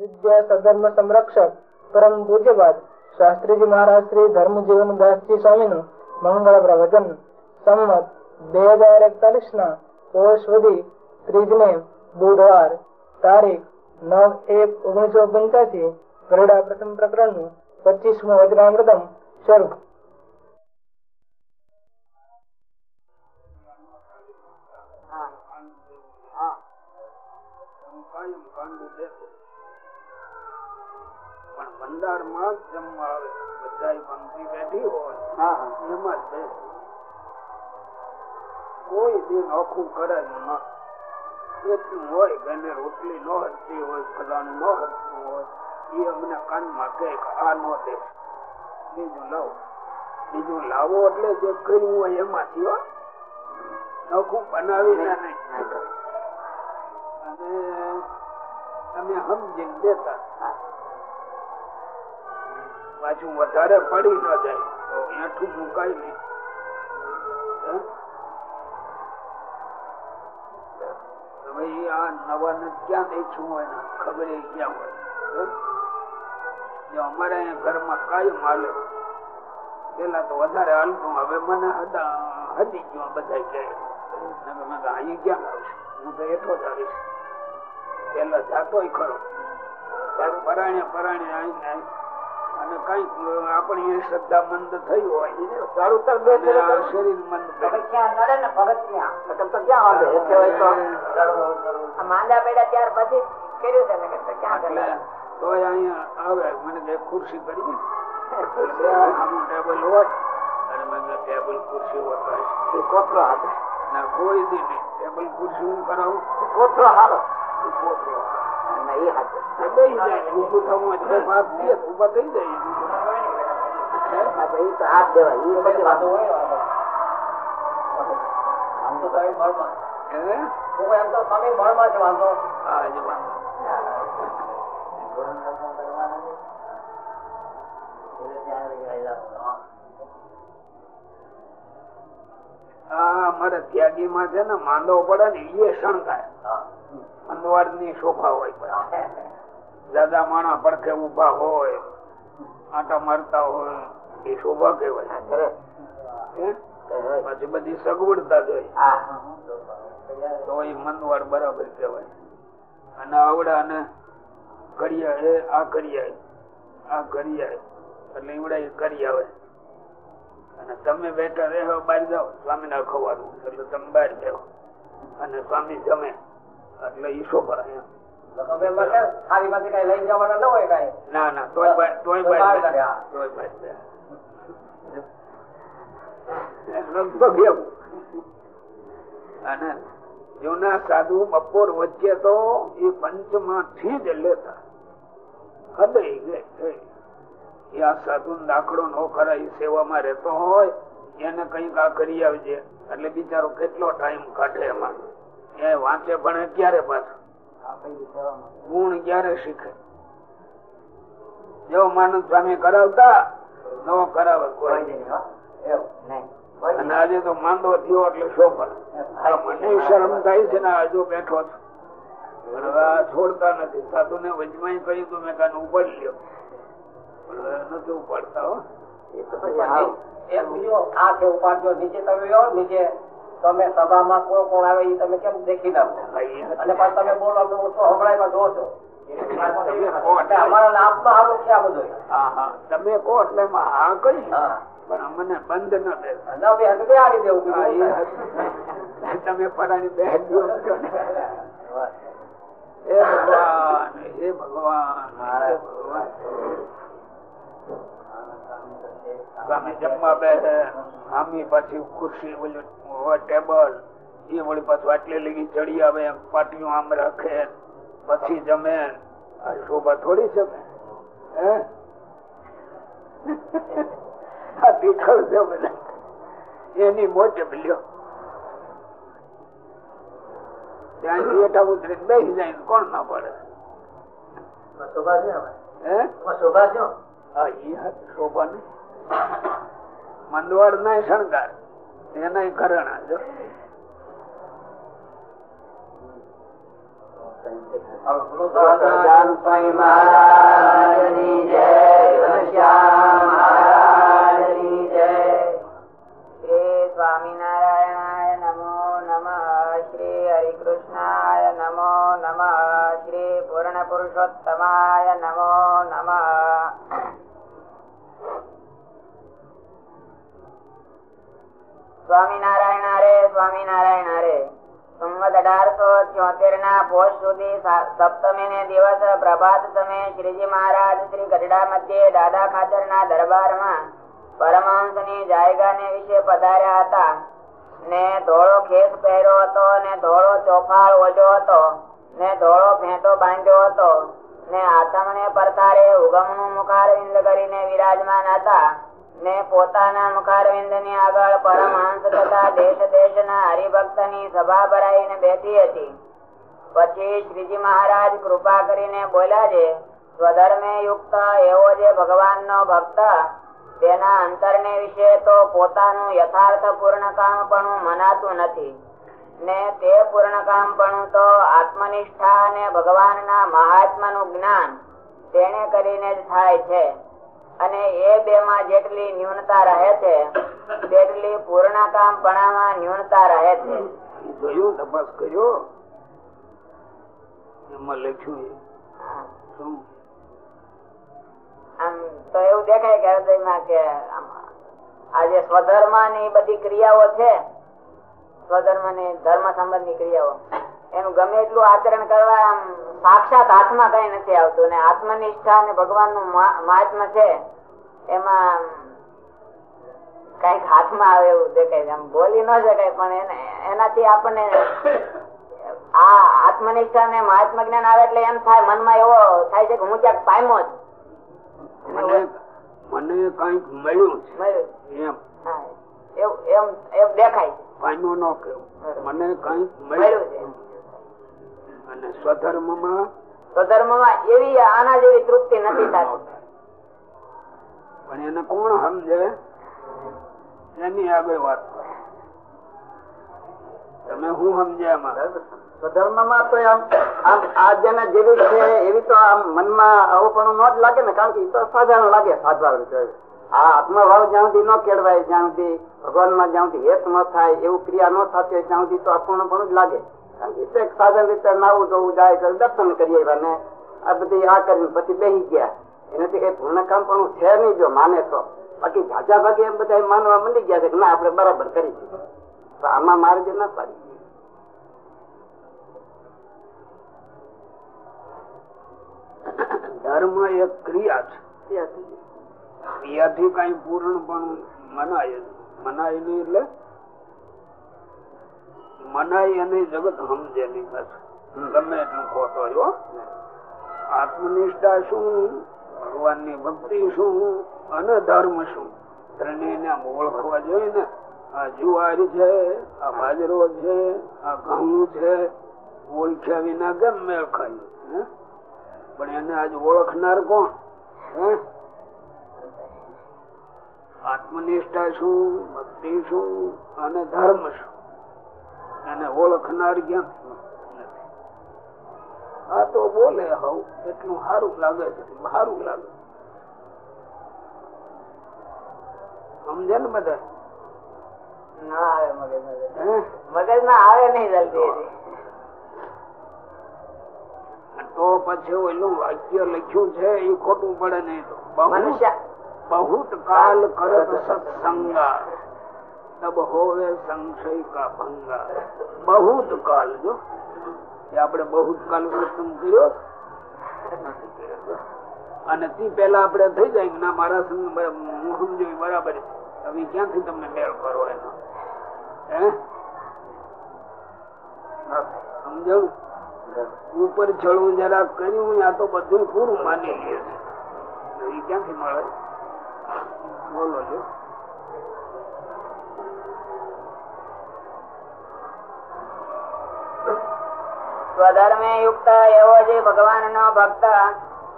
વિદ્યા સધર્મ સંરક્ષક, પરમ પૂજ્યવાદ. શાસ્ત્રીજી મહારાજ શ્રી ધર્મ જીવન દાસજી સ્વામીનું મંગળ પ્રવચન. સંમત, બે હજાર એકતાલીસ ના પોષ સુધી ત્રીજને બુધવાર તારીખ નવ એક ઓગણીસો પંચ્યાસી ગરડા પ્રથમ પ્રકરણનું પચીસમું વજ્રામૃતમ શરૂ. માં જ જમવા આવે બધા પંક્તિ બેઠી હોય. એમાં જ કોઈ દિન આખું કરે જ ન. એટલું હોય કે રોટલી ન હટતી હોય ફલાણું ન હટતું હોય. એ અમને કાનમાં કહે આ ન દે. બીજું લાવો. બીજું લાવો એટલે જે કર્યું હોય એમાંથી હો. નખું બનાવી નહીં. અને તમે સમજીને દેતા. પાછું વધારે પડી ન જાય. એઠું મુકાય નહીં. હવે આ નવા ને? ક્યાં ખબર ક્યાં કાયમ હાલે. પેલા તો વધારે હાલતું, હવે મને હતી ગયો બધા કે. અહીં ક્યાં આવશે? હું તો એટલો પેલા જાતો ખરો. પરાણે પરાણે આવીને અને કંઈક આપણી શ્રદ્ધા મંદ થઈ હોય શરીર મંદ આવે. મને ખુરશી કરી ટેબલ હોય. અને મને ટેબલ ખુરશી હોય કોથળો ના કોઈ દી નહીં. ટેબલ ખુરશી હું કરાવું. કોથળો હારો. એ પોતરો હાથે એ વાંધો હા ત્યાગી માં છે ને માંદો પડે ને એ શણગાય અંદવાડની શોભા હોય. દાદા માણા પડખે ઊભા હોય, આટા મારતા હોય, એ શોભા કેવાય પછી બધી સગવડતા જોઈ તો એ મનવાડ બરાબર કહેવાય. અને આવડા ને એ આ કરિયા આ કરિયા એટલે ઈવડા એ કરી આવે અને તમે બેઠા રહો, બહાર જાઓ. સ્વામી ના ખવાનું એટલે તમે બહાર જાઓ. અને સ્વામી જમે. એટલે ઈ શોભા અને જૂના સાધુ બપોર વચ્ચે તો એ પંચમાંથી જ લેતા. હદય ગઈ એ આ સાધુ દાખલો નો ખરા એ સેવામાં રહેતો હોય એને કંઈક આ કરી આવજે. એટલે બિચારો કેટલો ટાઈમ કાઢે એમાં. એ વાંચે ભણે ત્યારે પાછું. ગુણ ક્યારે શીખે? જેવો માનવ સ્વામી કરાવતા ન કરાવે કોઈ. અને આજે તો માંદો થયો એટલે શોભા આ મને શરમ થાય છે ને હજુ બેઠો છું. છોડતા નથી. સાધુ ને વજમાઈ કહ્યું તું મેં કાને ઉપાડી લ્યો. નથી ઉપાડતા હો. નીચે તમે નીચે તમે સભામાં કોણ કોણ આવે એ તમે કેમ દેખી ના હા, એ હતું. અને પાછું તમે બોલો તો ઓછો હમણાં જો છો. તમે કહો એટલે અમારા લાભમાં સારું છે આ બધું હા હા તમે કહો એટલે હા કહી પણ અમને બંધ ન દે બેહાડી દેવું એ. તમે ને. હે ભગવાન ભગવાન. સ્વામી જમવા બેસે આમી પાછી ખુરશી ટેબલ એ વળી પાછું આટલી લગી ચડી આવે પાટીઓ આમ રાખે પછી જમે. શોભા થોડી છે હે? આ એની મોટે લ્યો. ત્યાં બેઠા ઉતરી બેસી જાય કોણ ના પડે. શોભા છે હે? શોભા છે? હા શોભા ને. મંદવાડ ના શણગાર. એના ઘરેણા જો. જય શ્રી સ્વામિનારાયણાય નમો નમઃ, શ્રી હરિકૃષ્ણાય નમો નમઃ, શ્રી પૂર્ણ પુરુષોત્તમાય નમો નમઃ. સ્વામિનારાયણ હરે. સંવત અઢારસો છોતેર ના પોષ સુધી સપ્તમી દિવસ પ્રભાત સમયે શ્રીજી મહારાજ શ્રી ગઢડા મધ્યે દાદા ખાચર ના દરબારમાં પરમહંસની જાયગાને વિશે પધાર્યા હતા. ને ધોળો ખેસ પહેર્યો હતો, ને ધોળો ચોફાળ ઓજો હતો, ને ધોળો ભેંટો બાંધ્યો હતો, ને આથમણે પરથારે ઉગમનું મુખારવિંદ કરીને વિરાજમાન હતા. ને પોતાના મુખારવિંદની આગળ પરમહંસ તથા દેશ હરિભક્તની સભા ભરાઈને બેઠી હતી. પછી શ્રીજી મહારાજ કૃપા કરીને બોલ્યા છે, સ્વધર્મે એવો જે ભગવાનનો ભક્ત, તેના અંતરને વિશે તો પોતાનું યથાર્થ પૂર્ણ મનાતું નથી. ને તે પૂર્ણ તો આત્મનિષ્ઠા અને ભગવાનના મહાત્માનું જ્ઞાન તેને કરીને જ થાય છે. અને એ બે માં જેટલી ન્યૂનતા રહે છે તેટલી પૂર્ણ કામ પણામાં ન્યૂનતા રહે છે. જોયું તપાસ કર્યો? એમાં લખ્યું શું? આમ તો એવું દેખાય કે હૃદયમાં કે આ જે સ્વધર્મની બધી ક્રિયાઓ છે સ્વધર્મની ધર્મ સંબંધ ક્રિયાઓ. એનું ગમે એટલું આચરણ કરવા સાક્ષાત હાથમાં કઈ નથી આવતું ને આત્મનિષ્ઠા અને ભગવાનનું મહાત્મ છે એમાં કંઈક હાથમાં આવે એવું દેખાય આમ બોલી ન શકાય પણ એને એનાથી આપણને આ આત્મનિષ્ઠા ને મહાત્મા જ્ઞાન આવે એટલે એમ થાય મનમાં એવો થાય છે કે હું ક્યાંક પામ્યો જ. મને કંઈક મળ્યું મળ્યું. એમ. એમ એમ દેખાય પામ્યો ન કેવું. મને કંઈક મળ્યું મળ્યું. છે અને સ્વધર્મમાં સ્વધર્મમાં ધર્મમાં એવી આના જેવી તૃપ્તિ નથી થતી. પણ એને કોણ સમજે? એની આગળ વાત. તમે હું સમજે સ્વધર્મમાં તો આમ આ જેને જેવી છે એવી તો આમ મનમાં અવપણું ન જ લાગે ને કારણ કે એ તો સાધારણ લાગે. સાધવા રીતે આ આત્મભાવ જ્યાં સુધી ન કેળવાય જ્યાં સુધી ભગવાનમાં જ્યાં સુધી હેત ન થાય એવું ક્રિયા ન થતી હોય ત્યાં સુધી તો અપૂર્ણપણું જ લાગે. એક સાધારણ રીતે નાવું ધોવું જાય તો દર્શન કરીએ અને આ બધી આ કરીને પછી બેસી ગયા. એનાથી કઈ પૂર્ણ કામ પણ છે નહીં જો માને તો. બાકી ઝાઝા ભાગે એમ બધા માનવા મંડી ગયા છે કે ના આપણે બરાબર કરી તો આમાં માર્ગ ના પાડી. ધર્મ એક ક્રિયા છે. ક્રિયાથી. કઈ પૂર્ણ પણ મનાય નહીં. મનાય નહીં એટલે મનાય અને જગત સમજે નહીં બસ. ગમે એટલું ખોટો જો આત્મનિષ્ઠા શું? ભગવાનની ભક્તિ શું? અને ધર્મ શું? ત્રણેયને ઓળખવા જોઈએ ને. આ જુવાર છે આ બાજરો છે આ ઘઉં છે ઓળખ્યા વિના કેમ મેળ ખાય? પણ એને આજ ઓળખનાર કોણ? હે? આત્મનિષ્ઠા શું? ભક્તિ શું? અને ધર્મ શું? અને ઓળખનાર ક્યાં? આ તો બોલે હવ એટલું સારું લાગે છે સારું લાગે. સમજે ને બધા? ના આવે મગજ ના આવે નહીં જલ્દી તો પછી ઓલું વાક્ય લખ્યું છે એ ખોટું પડે નહીં તો. બહુ કાલ કરત સત્સંગા. તબ હોવે સંશય કા ભંગા. બહુત કાલ, જો. આપણે બહુત કાલ સત્સંગ કર્યો. અને તે પેલા આપણે થઈ જાય ના, મારા સંગ હું સમજુ બરાબર હવે ક્યાંથી તમને મેળ કરો એનો? હે? સમજણ ઉપર ચડવું જરા કર્યું આ તો બધું પૂરું માની લે છે. ક્યાંથી મળે? બોલો છો સ્વધર્મે યુક્ત એવો જે ભગવાન નો ભક્ત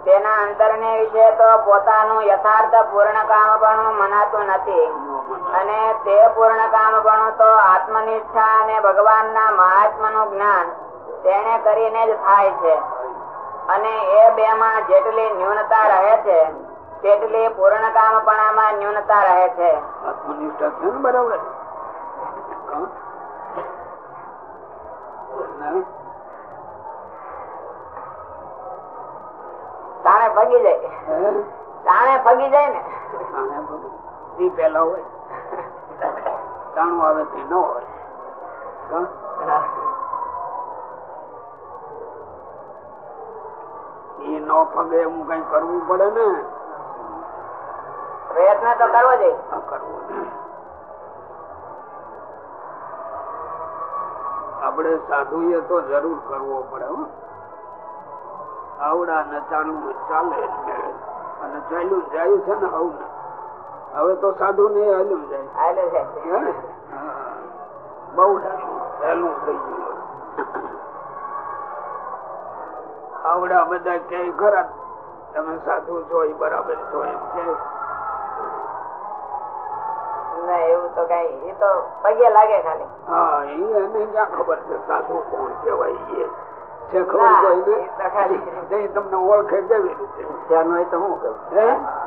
તેના અંતર ને વિશે તો પોતાનું યથાર્થ પૂર્ણ કામ પણ મનાતું નથી. અને તે પૂર્ણ કામ પણ તો આત્મનિષ્ઠા અને ભગવાન ના મહાત્મા નું જ્ઞાન તેને કરીને જ થાય છે. અને એ બે માં જેટલી ન્યૂનતા રહે છે તેટલી પૂર્ણ કામપણામાં ન્યૂનતા રહે છે. આત્મનિષ્ઠા છે બરાબર? તાણે ભગી જાય. તાણે ભગી જાય ને. ઈ પેલા હોય. તાણું આવે તે ન હોય? ઈ ન પગે હું કઈ કરવું પડે ને? પ્રયત્ન તો કરવો જોઈએ. કરવું આપણે સાધુ એ તો જરૂર કરવો પડે હો. આવડા ને ચાલે અને ચાલ્યું જાય છે ને આવું ને હવે તો સાધુ ને હાલ્યું જાય. બહુ હેલું થઈ ગયું. આવડા બધા ક્યાંય ખરા. તમે સાધુ છો એ બરાબર છો એમ કે. ના એવું તો કઈ એ તો પગે લાગે ખાલી. હા એ એને ક્યાં ખબર છે સાધુ કોણ કેવાય એ. છે ખબર તમને ઓળખે કેવી રીતે? ત્યાંનો હોય તો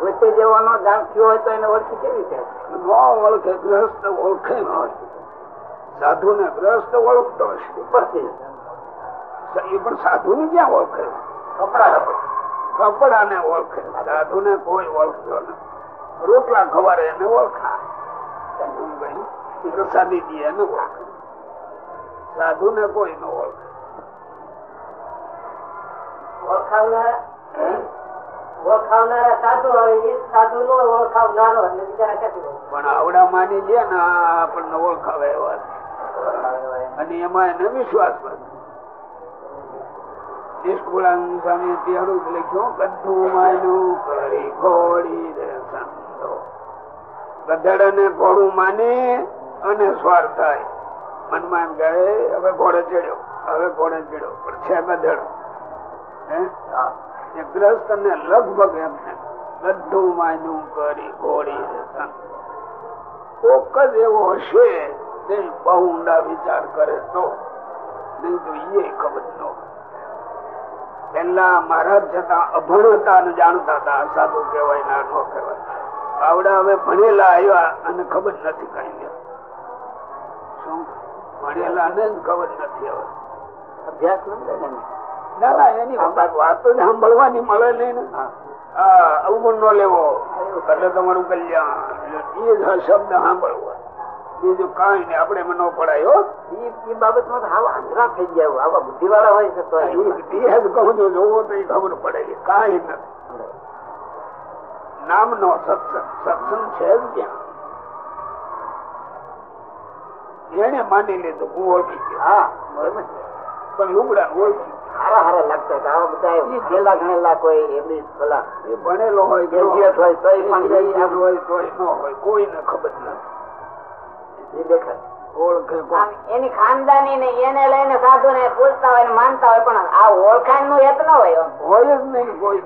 વચ્ચે હોય તો એને ઓળખી કેવી રીતે? ન ઓળખે ગ્રસ્ત ઓળખે ન સાધુ ને ગ્રસ્ત ઓળખતો હશે. એ પણ સાધુ ને ક્યાં ઓળખે? કપડા કપડા ને ઓળખે. સાધુ ને કોઈ ઓળખતો નથી. રોટલા ખવારે એને ઓળખા પ્રસાદી દે એને ઓળખે. સાધુ ને કોઈ ન ઓળખે. ઓળખાવનારા ઓળખાવનારા સાધુ હોય સાધુ નો ઓળખાવનારો એટલે આવડા માની લે ને આપણને ઓળખાવે એવા અને એને વિશ્વાસ પણ નિષ્કુળાનંદ સ્વામી જ લખ્યું ગઢું માન્યું કરી ઘોડી રે ગધેડ ને ઘોડું માને અને સ્વાર્થ થાય. મનમાં એમ કહે, હવે ઘોડે ચડ્યો, હવે ઘોડે ચડ્યો. પણ છે ગધેડો. એ ગ્રસ્ત ને લગભગ એમને ગઢું માન્યું કરી ઘોડી કોક જ એવો હશે, તે બહુ ઊંડા વિચાર કરે તો. નહીં તો એ ખબર ન પેલા મહારાજ છતાં અભણ હતા અને જાણતા હતા સાધુ કહેવાય ના ન કહેવાય. આવડા હવે ભણેલા આવ્યા અને ખબર નથી કઈ શું? ભણેલા ને ખબર નથી હવે. અભ્યાસ નથી ને ના એની વાતો સાંભળવાની મળે નહીં અવગુણ નો લેવો. એટલે તમારું કલ્યાણ. એ જ શબ્દ સાંભળવો. બીજું કઈ નહીં આપણે એમાં ન પડાયો એ ઈ ઈ બાબતમાં તો હાવ આંધળા થઈ ગયા આવા બુદ્ધિવાળા હોય છે તો એ જ કહું છું જોવો તો એ ખબર પડે કાંઈ નામ નો સત્સંગ સત્સંગ છે જ ક્યાં એને માની લીધું હું ઓળખી ગયો. હા પણ લુગડા ઓળખી હારા હારા લાગતા હતા. આવા બધા ભણેલા ગણેલા કોઈ એમની પેલા ભણેલો હોય ગ્રેજ્યુએટ હોય તોય પણ હોય તોય હોય કોઈને ખબર નથી. દેખાય. ઓળખે કોણ? આમ એની ખાનદાની ને એને લઈને સાધુ ને પૂછતા હોય માનતા હોય પણ આ ઓળખાણનું એક ન હોય હોય જ નહીં કોઈ.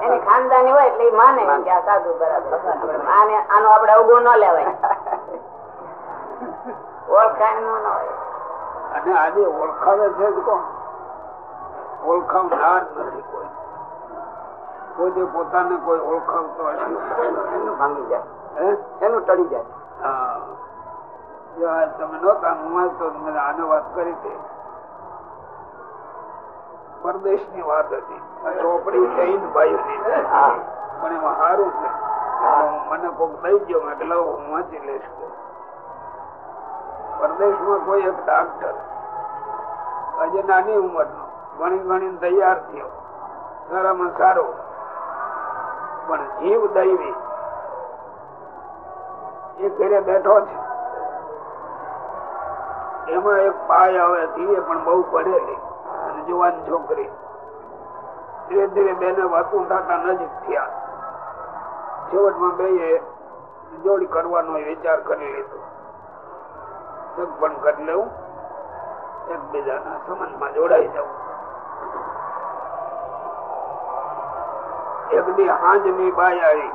એની ખાનદાની હોય એટલે માને કે આ સાધુ બરાબર આને આનો આપડે અવગુણ ન લેવાય. ઓળખાણનું ન હોય. અને આજે ઓળખાવે છે જ કોણ? ઓળખાવનાર નથી કોઈ. પોતે પોતાને કોઈ ઓળખાવતો એનું ભાંગી જાય. એનું ટળી જાય. હા. તમે નહોતા હું તો મેં આને વાત કરી હતી. પરદેશની વાત હતી. ચોપડી જૈન ભાઈ પણ એમાં સારું છે. મને કોક થઈ ગયો એટલે હું વાંચી લઈશ. પરદેશમાં કોઈ એક ડાક્ટર આજે નાની ઉંમરનો, ભણી ગણી તૈયાર થયો. સારામાં સારો પણ જીવ દૈવી. એ ઘરે બેઠો છે. એમાં એક પાય આવે ધીરે પણ બહુ પડેલી અને જુવાન છોકરી. ધીરે ધીરે બેને વાતું થતા નજીક થયા. છેવટમાં બે જોડી કરવાનો વિચાર કરી લીધો. સગપણ કરી લેવું એકબીજાના સંબંધમાં જોડાઈ જવું એક દી હાંજની બાઈ આવી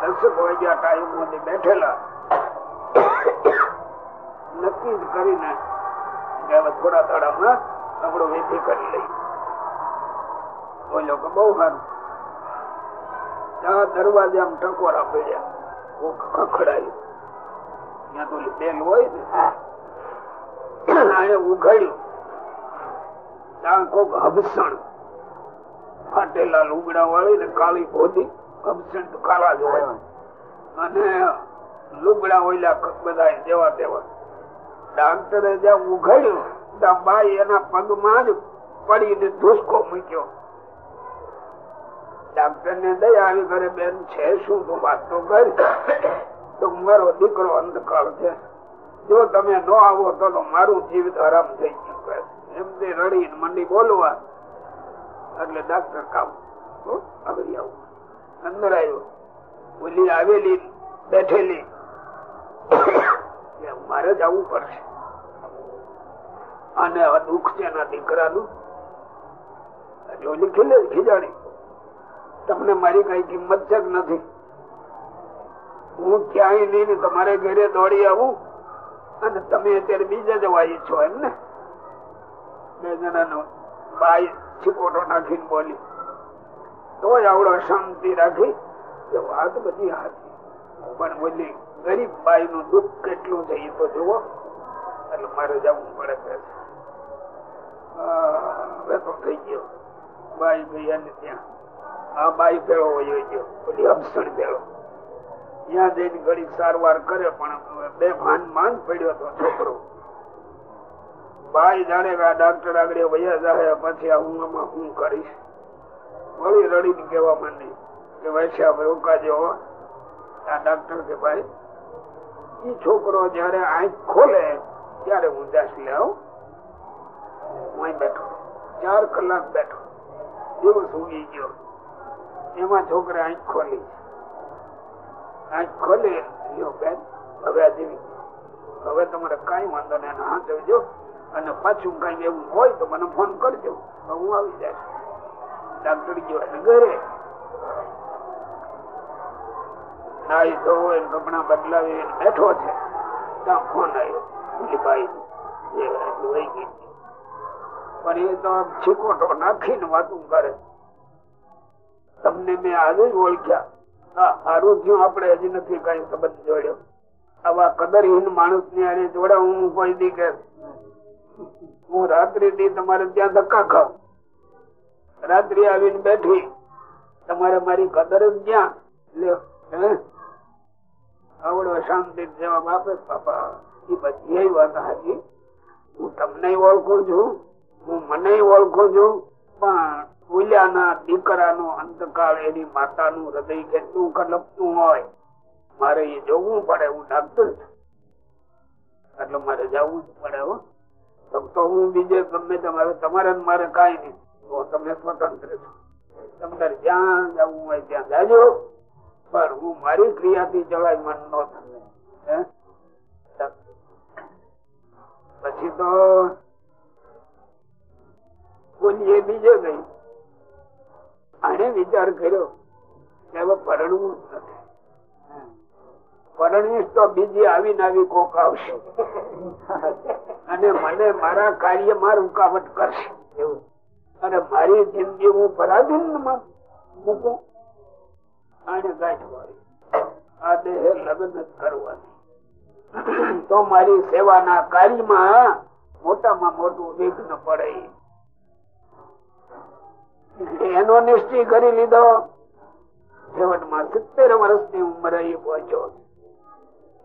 દર્શક વાગ્યા ટાઈમ બેઠેલા. નક્કી જ કરીને થોડા દાડામાં આપણો વેધી કરી લઈ. બોલ્યો કે બહુ સારું. ત્યાં દરવાજા ટકોરા પડ્યા. ખખડાયું. ત્યાં તો ઓલી હોય ને ઉઘાડ્યું. કોક હબસણ ફાટેલા લુગડા વાળી ને કાળી ભોધી હબસણ તો કાળા જ હોય. અને લુગડા ઓઈલા બધા જેવા તેવા ડાક્ટરે જ્યાં ઉઘડ્યું, ત્યાં બાઈ એના પગમાં જ પડીને ધુસકો મૂક્યો. ડાક્ટર ને દયા આવી કરે બેન, છે શું? તું વાત તો કર. તો મારો દીકરો અંધકાર છે. જો તમે ન આવો તો મારું જીવિત આરામ થઈ ગયું એમ તે રડી મંડી બોલવા. એટલે ડાક્ટર કામ આગળ આવું. અંદર આવ્યો. ઓલી આવેલી, બેઠેલી. મારે જ આવવું પડશે. અને હવે દુઃખ છે એના દીકરાનું. ઓલી ખીલે ખીજાણી તમને મારી કઈ કિંમત છે નથી? હું ક્યાંય નહીં ને તમારે ઘરે દોડી આવું અને તમે અત્યારે બીજા જવાય છો એમ ને? બે જણાનો બાઈ છીપોટો નાખીને બોલી, તોય આવડો શાંતિ રાખી. કે વાત બધી હાથી પણ બોલી, ગરીબ બાઈ નું દુઃખ કેટલું છે એ તો જુઓ. એટલે મારે જવું પડે હવે તો થઈ ગયો. બાઈ ભાઈ ને ત્યાં. આ બાઈ ભેળો હોય ગયો. બોલી અપસણ પેલો ત્યાં જઈને ઘડી સારવાર કરે, પણ બે ભાન માન પડ્યો તો છોકરો. ભાઈ જાણે કે આ ડાક્ટર આગળ વયા જાય પછી આ આમાં હું કરીશ? વળી રડીને કેવા માંડી કે વૈશ્યા ભાઈ ઉકાજો આ ડાક્ટર કે ભાઈ એ છોકરો જયારે આંખ ખોલે, ત્યારે હું જાસ લે આવું હું બેઠો. ચાર કલાક બેઠો. દિવસ ઉગી ગયો. એમાં છોકરા આંખ ખોલી. આંખ ખોલી લ્યો બેન, હવે આ હવે તમારે કઈ વાંધો નહીં હાથ આવજો અને પાછું કઈ એવું હોય તો મને ફોન કરજો. હું આવી જાય ડાક્ટર ગયો એટલે ઘરે. નાઈ ધોવો કપડા બદલાવી બેઠો છે. ત્યાં ફોન આવ્યો. પણ એ તો છીકોટો નાખીને વાતું કરે તમને મેં આજે જ ઓળખ્યા. સારું થયું. આપણે હજી નથી કઈ સંબંધ જોડ્યો. આવા કદરહીન માણસ ને આને જોડાવું હું કોઈ દી કે હું રાત્રિ થી તમારે ત્યાં ધક્કા ખાવ રાત્રિ આવીને બેઠી. તમારે મારી કદર જ ક્યાં? લ્યો આવડો શાંતિ જવાબ આપે બાપા એ બધી વાત હાજી હું તમને ઓળખું છું, હું મને ઓળખું છું, પણ ફૂલ્યાના દીકરાનો અંતકાળ એની માતાનું હૃદય કેટલું કલપતું હોય, મારે એ જોવું પડે, હું ડાક્ટર છું. એટલે મારે જવું જ પડે હો. તો હું બીજે ગમે તમારે તમારે મારે કઈ નહીં. તો તમે સ્વતંત્ર છો. તમારે જ્યાં જવું હોય ત્યાં જાજો. પણ હું મારી ક્રિયાથી ચલાય મન ન થાય. પછી તો કોઈએ બીજે ગઈ. આને વિચાર કર્યો કે હવે પરણવું નથી. પરણીશ તો બીજી આવીને આવી કોક આવશે. અને મને મારા કાર્યમાં રૂકાવટ કરશે. એવું. અને મારી જિંદગી હું પરાધીન મૂકું. આને ગાંઠ વાળી આ દેહ લગ્ન જ કરવાની. તો મારી સેવાના કાર્યમાં મોટામાં મોટું વિઘ્ન પડે. એનો નિશ્ચય કરી લીધો. છેવટમાં સિત્તેર વર્ષની ઉંમરે એ પહોંચ્યો.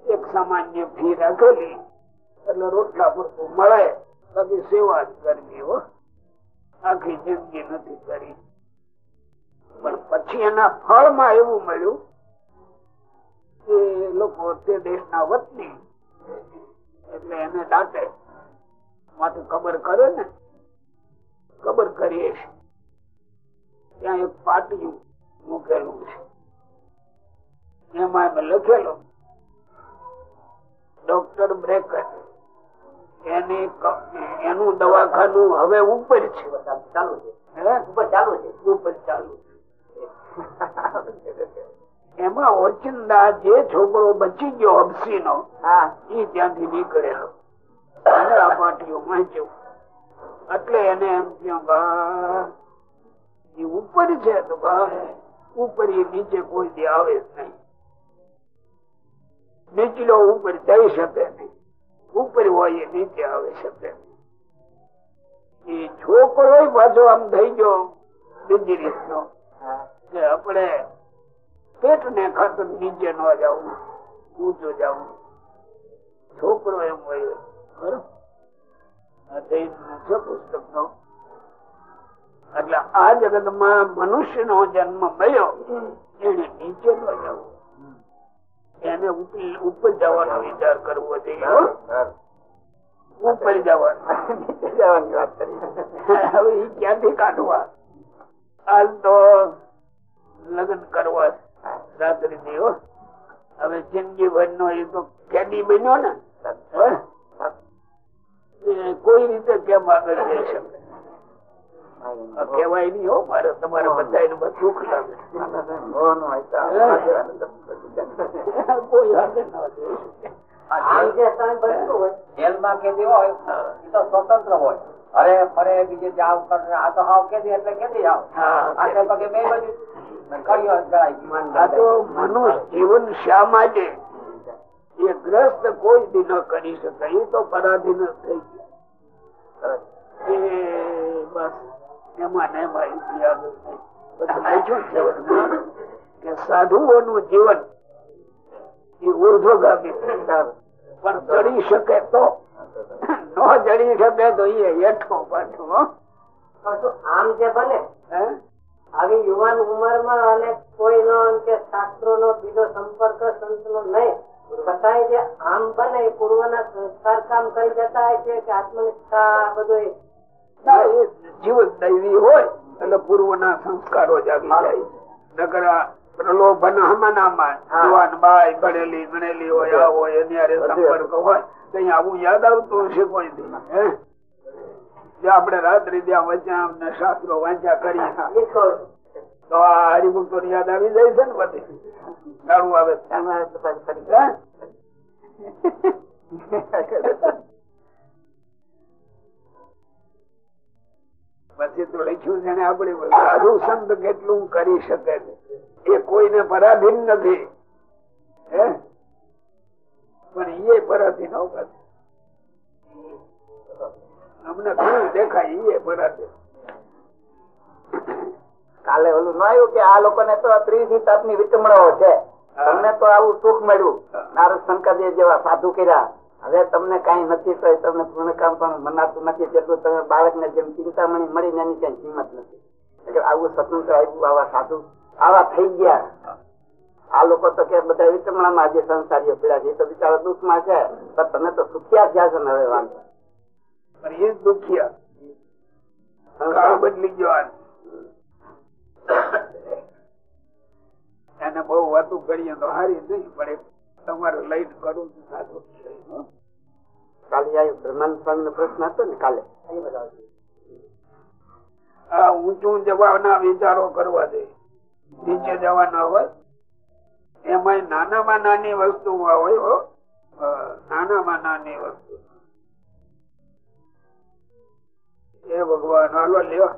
એક સામાન્ય ફી રાખેલી. એટલે રોટલા પૂરતું મળે. બાકી સેવા જ કરવી હો. આખી જિંદગી નથી કરી. પણ પછી એના ફળમાં એવું મળ્યું કે લોકો તે દેશના વતની, એટલે એને દાટે માથે કબર કરે ને? કબર કરીએ છીએ. ત્યાં એક પાટિયું મૂકેલું છે. એમાં લખેલો ડોક્ટર બ્રેકર એની એનું દવાખાનું હવે ઉપર છે. ચાલુ છે ઉપર ચાલુ છે. ઉપર ચાલુ એમાં ઓચિંદા જે છોકરો બચી ગયો અબસી નો હા. એ ત્યાંથી નીકળેલો. અને આ પાટીઓ વાંચ્યો. એટલે એને એમ થયું એ ઉપર છે તો ઉપર એ નીચે કોઈ દી આવે જ નહીં. નીચલો ઉપર જઈ શકે નહીં. ઉપર હોય એ નીચે આવી શકે એ છોકરો પાછો આમ થઈ ગયો બીજી રીતનો. કે આપણે પેટ ને ખાતર નીચે ન જવું, ઊંચું જવું. છોકરો એમ હોય ખરું પુસ્તક નો એટલે આ જગતમાં મનુષ્ય નો જન્મ થયો એને નીચે ન જવું. એને ઉપર- જવાનો વિચાર કરવો જોઈએ ઉપર જવાનું. જવાની વાત કરી. હવે ક્યાંથી કાઢવા? હાલ તો લગ્ન કરવા રાત્રિ દેવો હવે જિંદગી ભર નો એ તો કેદી બન્યો ને. કોઈ રીતે કેમ આગળ જઈ શકે? આ કહેવાય હો મારે તમારે બધા સુખ લાગે. મોહન હોય તો કોઈ હાથે ન જઈ શકે. જેલમાં કેદી હોય એ તો સ્વતંત્ર હોય. અરે ફરે બીજે જાવ કરે આ તો હાવ કેદી એટલે કેદી જાવ હા. આખે પગે બે બાજુ જીવન શા માટે? એ ગ્રસ્ત કોઈ દી ન કરી શકે એ તો પરાધીન થઈ ગયા. બસ. એમાં એમાં કે સાધુઓનું જીવન એ ઉર્ધ્વગામી પણ ચડી શકે તો? ન ચડી શકે તો એ હેઠો પાછો આમ જે બને હે? આવી યુવાન ઉંમરમાં અને કોઈનો કે શાસ્ત્રો નો બીજો સંપર્ક સંત નો નહીં છતાંય જે આમ બને એ પૂર્વના સંસ્કાર કામ કરી જતા હોય છે કે આત્મનિષ્ઠા બધું ના, જીવન દૈવી હોય એટલે પૂર્વના સંસ્કારો જાગી જાય. નકર પ્રલોભન જુવાન બાઈ ભણેલી ગણેલી હોય આ હોય એની સંપર્ક હોય કઈ આવું યાદ આવતું હશે કોઈ દી. જે આપણે રાત્રિ ત્યાં વચ્ચા ને શાસ્ત્રો વાંચ્યા કરીએ તો આ હરિભક્તો ની યાદ આવી જાય છે ને બધી. સારું આવે. પછી તો લખ્યું છે આપણે સાધુ સંત કેટલું કરી શકે છે. એ કોઈને પરાધીન નથી. હે? પણ એ પરાધીન અવકાશ અમને ઘણું દેખાય એ પરાધીન. કાલે ઓલું ન આવ્યું કે આ લોકોને તો ત્રીજી તાપની વિતમણો છે તમને તો આવું સુખ મળ્યું. નારદ શંકરજી જેવા સાધુ કર્યા. હવે તમને કઈ નથી તો તમને પૂર્ણ કામ પણ મનાતું નથી તેટલું તમે બાળકને જેમ ચિંતામણી મળી એની કઈ કિંમત નથી. એટલે આવું સ્વતંત્ર આવ્યું આવા સાધુ, આવા થઈ ગયા. આ લોકો તો કે બધા વિટમણામાં આજે સંસારીઓ પીડા છે તો બિચારા દુઃખમાં છે. પણ તમે તો સુખિયા થયા છો ને હવે વાંધો. પણ એ દુખિયા બદલી ગયો એને બહુ વાતું કરીએ તો હારી નહીં પડે. તમારે લઈને કરવું છું હો. કાલે આવ્યું બ્રહ્માનંદ સ્વામી નો પ્રશ્ન હતો ને કાલે. આ ઊંચું જવાના વિચારો કરવા દે. નીચે જવાના હોય. એમાં નાનામાં નાની વસ્તુ હોય હો. નાનામાં નાની વસ્તુ. એ ભગવાન હાલો લેવા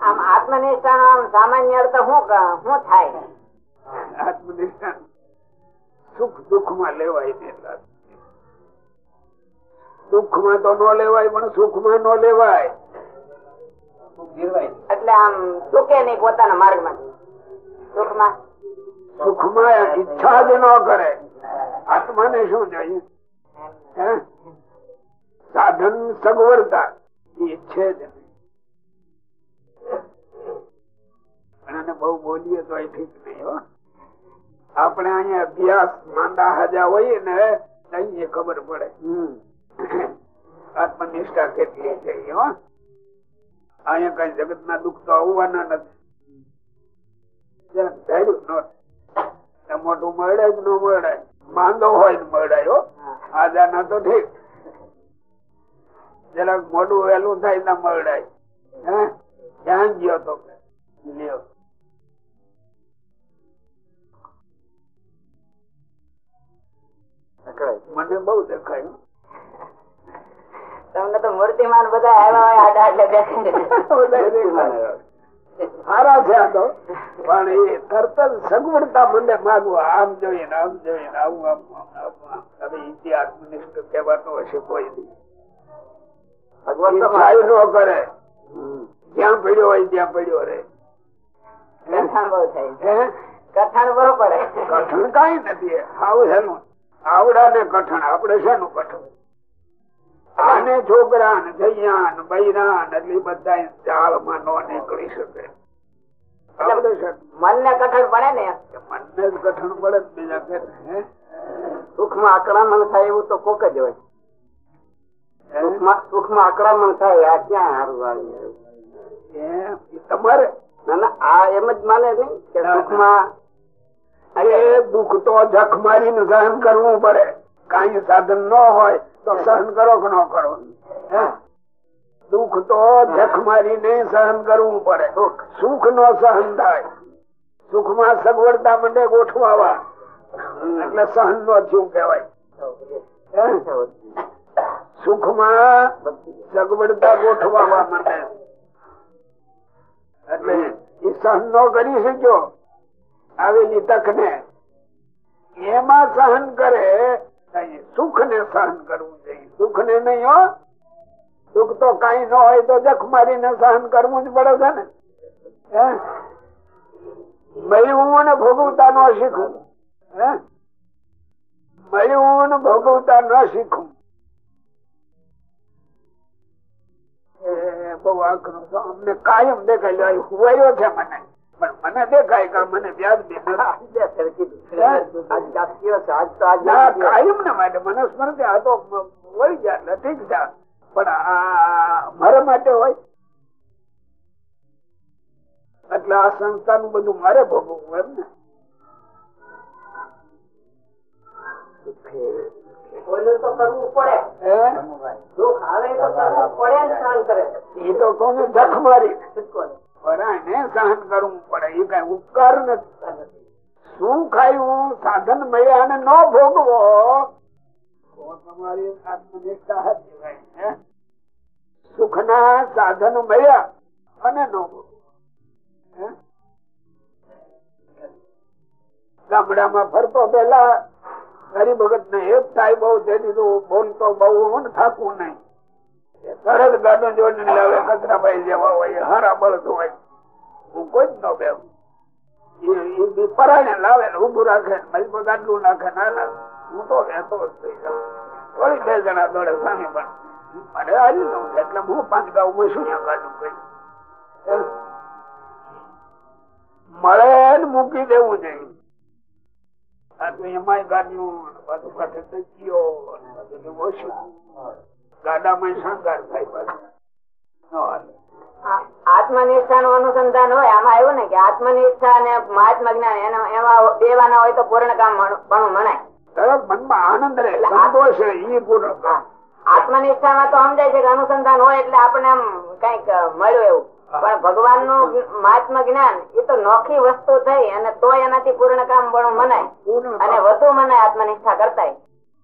આમ આત્મનિષ્ઠાન આમ સામાન્ય અર્થ શું શું થાય? આત્મનિષ્ઠા સુખ દુઃખમાં લેવાય ને દુઃખમાં તો ન લેવાય પણ સુખમાં ન લેવાય. એટલે આમ સુખે નહીં પોતાના માર્ગમાં સુખમાં સુખમાં ઈચ્છા જ ન કરે. આત્માને શું જોઈએ? સાધન સગવડતા ઈચ્છે જ નહીં. બહુ બોલીએ તો એ ઠીક નહીં હો. આપણે અહીંયા અભ્યાસ માંદા હાજા હોઈએ ને તો ખબર પડે. આત્મનિષ્ઠા કેટલી છે હો. અહીંયા કઈ જગત ના દુઃખ તો આવવાના નથી. ધૈર્ય ન મોટું મળે જ ન મળે. માંદો હોય ને મળાય હો. આજાના તો ઠીક. જરાક મોટું વહેલું થાય ના મળાય હે? ધ્યાન ગયો તો. લ્યો. મને બહુ દેખાયું. તમને તો મૂર્તિમાન બધા આવ્યા હોય આડા એટલે સારા છે આ તો. પણ એ તરત જ સગવડતા મને માગવા આમ જોઈએ ને આમ જોઈએ ને આવું આમ હવે ઇતિહાસ મિનિસ્ટર કહેવાતો હશે કોઈ નહીં ઈચ્છાય ન કરે. જ્યાં પડ્યો હોય ત્યાં પડ્યો રે. કથાણ બહુ થાય. હે? કથાણ બહુ પડે. કઠણ કઈ નથી. આવું શેનું આવડા ને કઠણ આપડે શેનું કઠણ? આને છોકરા ને જૈયા ને બૈરા એટલે બધા ચાળમાં ન નીકળી શકે. મન ને કઠણ પડે ને? મનને જ કઠણ પડે બીજા કે હે? સુખમાં આક્રમણ થાય એવું તો કોક જ હોય. સુખમાં આક્રમણ થાય આ ક્યાં સારું આવ્યું તમારે. ના ના આ એમ જ માને નહીં કે ના. એ દુઃખ તો જખ મારીને સહન કરવું પડે. કઈ સાધન ન હોય તો સહન કરો કે ન કરો? દુઃખ તો જખ મારીને સહન કરવું પડે. સુખ નો સહન થાય. સુખમાં સગવડતા માટે ગોઠવાવા. એટલે સહન નો થયું કેવાય સુખમાં સગવડતા ગોઠવાવા માટે. એટલે એ સહન નો કરી શક્યો. આવેલી તક ને એમાં સહન કરે સુખ ને સહન કરવું જોઈએ સુખ ને નહીં હો, સુખ તો કઈ ન હોય તો જખ મારીને સહન કરવું જ પડે છે ને? મળ્યું ને ભોગવતા ન શીખવું? મળ્યું ને ભોગવતા ન શીખવું બહુ આકરું. અમને કાયમ દેખાય હુવાયો છે મને પણ મને દેખાય કે મને વ્યાજ. કાયમ ને માટે મને સ્મરણ આ તો હોય જાય ઠીક છે પણ આ મારા માટે હોય. એટલે આ સંસ્થા નું બધું મારે ભોગવવું એમ ને. એ તો કોને જખ મારી. પરાયને સહન કરવું પડે. એ કઈ ઉપકાર નથી શું ખાયું? સાધન મળ્યા અને ન ભોગવો. તમારી આત્મનિષ્ઠા ભાઈ, હે? સુખના સાધન મળ્યા અને ન ભોગવો? ગામડામાં ફરતો પેલા ગરીબ ભગત ને એક થાય બહુ દે દીધું બોલતો બહુ હું થાકું નહીં. તરત ગાડો જોડી લાવે કચરાભાઈ જેવા હોય હારા બળદ હોય. હું કોઈ જ ન બેહું. એ- એ બી પરાણે લાવે ને ઉભું રાખે મારી ગાડલું નાખે ના હું તો રહેતો જ થઈ જાઉં થોડી બે જણા દોડે, સામે પણ. મને હાલી જવું એટલે હું પાંચ ગાઉ હું શું ગાડું કઈ મળે મૂકી દેવું જોઈએ આ તો એમાંય ગાડલું પાછું પાછળ તકીઓ અને બધું ઓછું ગાડામાં શણગાર થાય પાછું. આત્મનિષ્ઠા નું અનુસંધાન હોય આમાં એવું ને કે આત્મનિષ્ઠા અને મહાત્મા જ્ઞાન એમાં દેવાના હોય તો પૂર્ણ કામ પણ મનાય મનમાં આનંદ રહે સંતોષ રહે ઈ પૂર્ણ કામ. આત્મનિષ્ઠામાં તો સમજાય છે કે અનુસંધાન હોય એટલે આપણે આમ કંઈક મળ્યું એવું. પણ ભગવાનનું મહાત્મા જ્ઞાન એ તો નોખી વસ્તુ થઈ અને તોય એનાથી પૂર્ણ કામ પણ મનાય. અને વધુ મનાય આત્મનિષ્ઠા કરતા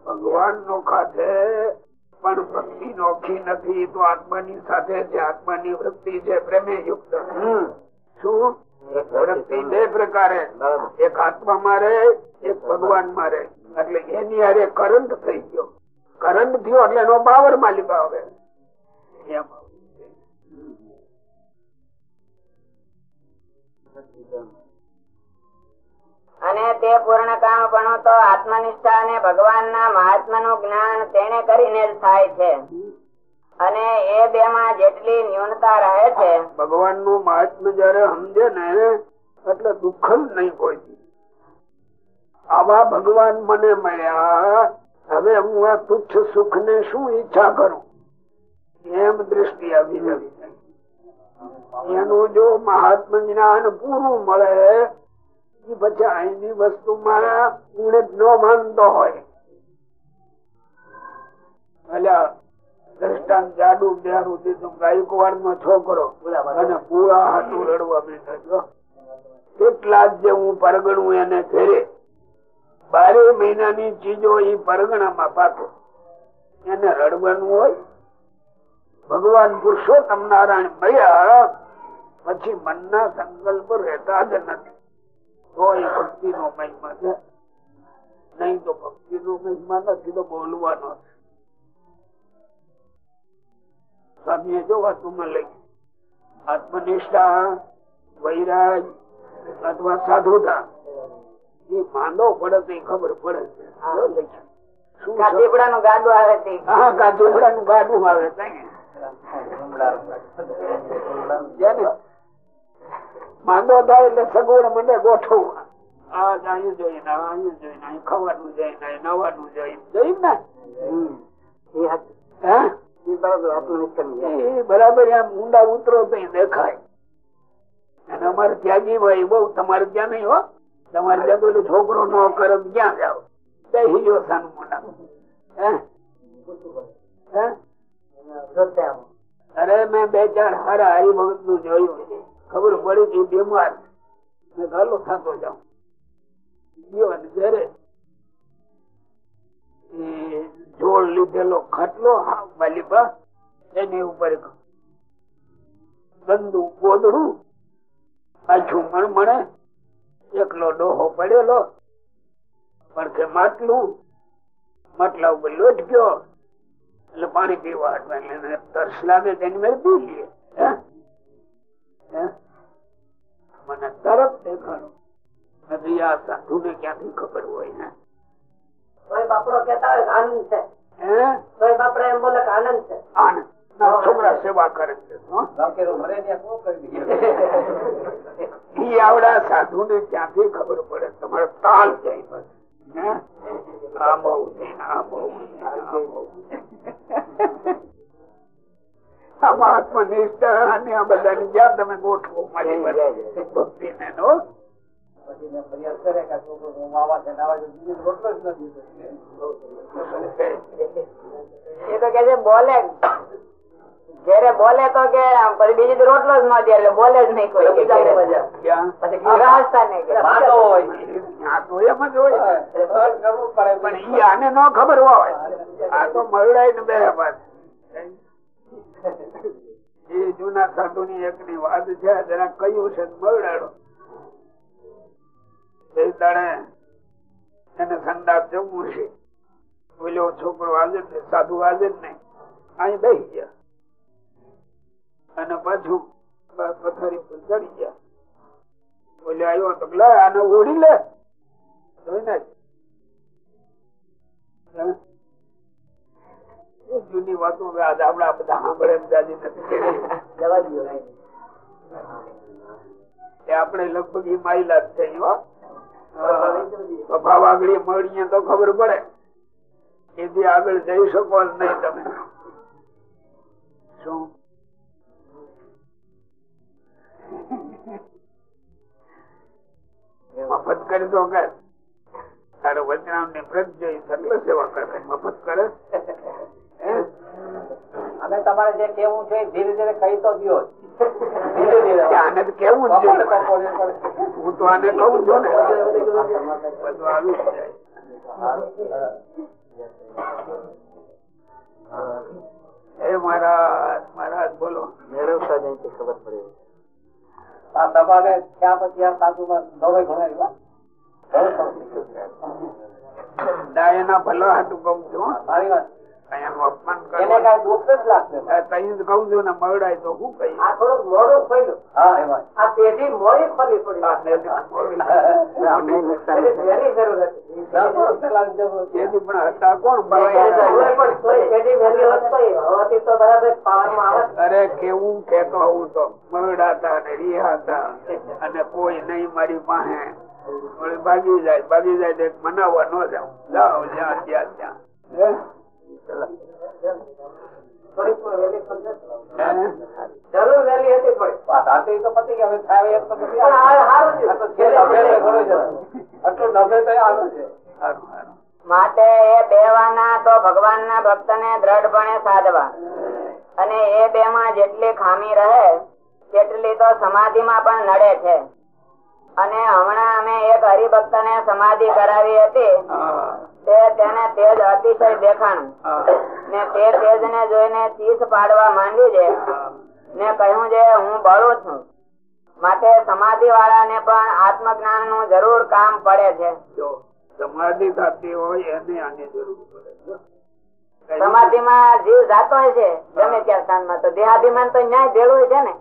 ભગવાન નોખા છે પણ ભક્તિ નોખી નથી તો આત્માની સાથે જે આત્માની વૃત્તિ છે પ્રેમે યુક્ત શું? વૃત્તિ બે પ્રકારે. એક આત્મામાં રહે એક ભગવાનમાં રહે. એટલે એની હારે કરંટ થઈ ગયો. કરંટ થયો એટલે એનો પાવર માલિક આવે. એમ અને તે પૂર્ણ કામ પણ તો આત્મનિષ્ઠા અને ભગવાન ના મહાત્મા નું જ્ઞાન તેને કરીને થાય છે. અને એ બે માં જેટલી ન્યૂનતા રહે છે ભગવાનનું મહાત્મ જયારે સમજે ને, એટલે દુઃખ જ નહીં કોઈ આવા ભગવાન મને મળ્યા, હવે હું આ તુચ્છ સુખ ને શું ઈચ્છા કરું? એમ દ્રષ્ટિ આવી જવી એનું જો મહાત્મ જ્ઞાન પૂરું મળે પછી અહીંની વસ્તુ મારા ઉણે ન માનતો હોય. અલ્યા દ્રષ્ટાંત જાડું બેરું દીધું ગાયકવાડ નો છોકરો. અને પૂળા હાટું રડવા બેઠા કેટલા જે હું પરગણું એને ફેરે. બારે મહિનાની ચીજો એ પરગણામાં પાકે. એને રડવાનું હોય? ભગવાન પુરુષોત્તમ નારાયણ મળ્યા પછી મનના સંકલ્પ રહેતા જ નથી. તો એ ભક્તિ નો મહિમા છે. નહીં તો ભક્તિ નો મહિમા નથી તો બોલવાનો છે. સ્વામીએ જો વાતમાં લઈ આત્મનિષ્ઠા વૈરાગ અથવા સાધુતા. એ માંદો પડે તો ખબર પડે છે. શું છે? ગાડું આવે તે? હા ગાડું આવે ત્યાં. માંદો થાય એટલે સગવડ મને ગોઠવવા આ અહીં જોઈને અહીં જોઈને અહીં ખવાનું જોઈને અહીં નવાનું જોઈને જોયું ને? બરાબર ઊંડા ઉતરો તો દેખાય. અને અમારે ત્યાગી ભાઈ બહુ તમારે ત્યાં નહીં હો. તમારે ત્યાં પેલું છોકરો નો કરો ક્યાં જાવ? બેસી જો સાનું મોટા હે? અરે મેં બે ચાર હારા હરિભગતનું જોયું. ખબર પડી કે બીમાર મેં ગાલો થતો જાઉં ગયો જયારે જોડ લીધેલો ખાટલો માલિકા એની ઉપર ગંદુ ગોદડું પાછું મણમણે, એકલો ડોહો પડેલો, પણ કે માટલું, માટલા ઉપર લોટક્યો, એટલે પાણી પીવા એટલે તરસ લાગે તેની મેં પી લઈએ? મને તરત દેખાડો નથી આ સાધુ ને ક્યાંથી ખબર હોય ને? તોય બાપડો કેતા હોય કે આનંદ છે. હે? તોય બાપડો એમ બોલે કે આનંદ છે. આનંદ. ના છોકરા સેવા કરે છે આવડા સાધુ ને ક્યાંથી ખબર પડે? તમારે તાલ જાય બસ. આ બહુ આ બહુ આ આત્મનિષ્ઠા અને આ બધાની જ્યાં તમે ગોઠવો મારી ભક્તિ ને. નો બોલે. જયારે બોલે તો કે આમ પછી બીજી તો રોટલો જ ન દે એટલે બોલે જ નહીં કોઈ પણ ઈ આને ન ખબર હોય. આ તો મળાય ને બે એ જૂના સાધુ ની એક ની વાત છે, જરા કયું છે દાડે એને સંદાસ જમવું છે. બોલ્યો છોકરો હાજર ને સાધુ હાજર નહીં. અહીં બેસી ગયા. અને પાછું પથારી પર ચડી ગયા. બોલે આવ્યો તો લે, આને ઓઢી લે. જોઈને જ. જૂની વાતો હવે આજે આપડા બધા સાંભળે નથી. આપણે લગભગ એ માયલા જ છે હો. ભાવ આગળ મળીએ તો ખબર પડે. એથી આગળ જઈ શકો નહીં તમે. શું? મફત કરી દો કે તારો વચનામની વ્રત જોઈ સકલ સેવા કરે. મફત કરે? અમે તમારે જે કેવું છે એ ધીરે ધીરે કહી તો દો ધીરે ધીરે. આને તો કેવું જ. હું તો આને કહું છું ને. બધું આવી જાય. હે મહારાજ મહારાજ બોલો. મેળવતા જાય તે ખબર પડે આ સભાને ત્યાં પછી આ સાધુમાં નવે ઘણો સમજી. ડાયના ભલા કહું છું સારી વાત. અપમાન દુઃખ જ લાગશે. તઈ કહું છું ને મળાય તો આ મોડું ખોલ્યું હા એમાં. આ પેઢી મોડી ખોલી પણ હતા કોણ? અરે કેવું કેતો હું તો. મરડાતા ને રિહાતા. અને કોઈ નહીં મારી પાસે. ભાગી જાય. ભાગી જાય મનાવવા ન જાઉં. જાઓ જ્યાં ત્યાં ત્યાં. જરૂર વહેલી હતી પણ. તો પતી. આટલું નભે તો આવે છે. માટે એ બેવાના તો ભગવાનના ભક્તને દ્રઢપણે સાધવા. અને એ બે માં જેટલી ખામી રહે તેટલી તો સમાધિમાં પણ નડે છે. અને હમણાં અમે એક હરિભક્ત ને સમાધિ કરાવી હતી. તે તેને તેજ અતિશય દેખાણું. ને તે તેજ ને જોઈને ચીસ પાડવા માંડી છે. ને કહ્યું છે હું બળું છું. માટે સમાધિ વાળા ને પણ આત્મ જ્ઞાનનું જરૂર કામ પડે છે. સમાધિ થતી હોય એને આની જરૂર પડે સમાધિ માં જીવ જાતો હોય છે. ગમે ત્યાં સ્થાનમાં તો દેહાભિમાન તો ન્યાય ભેળું છે ને?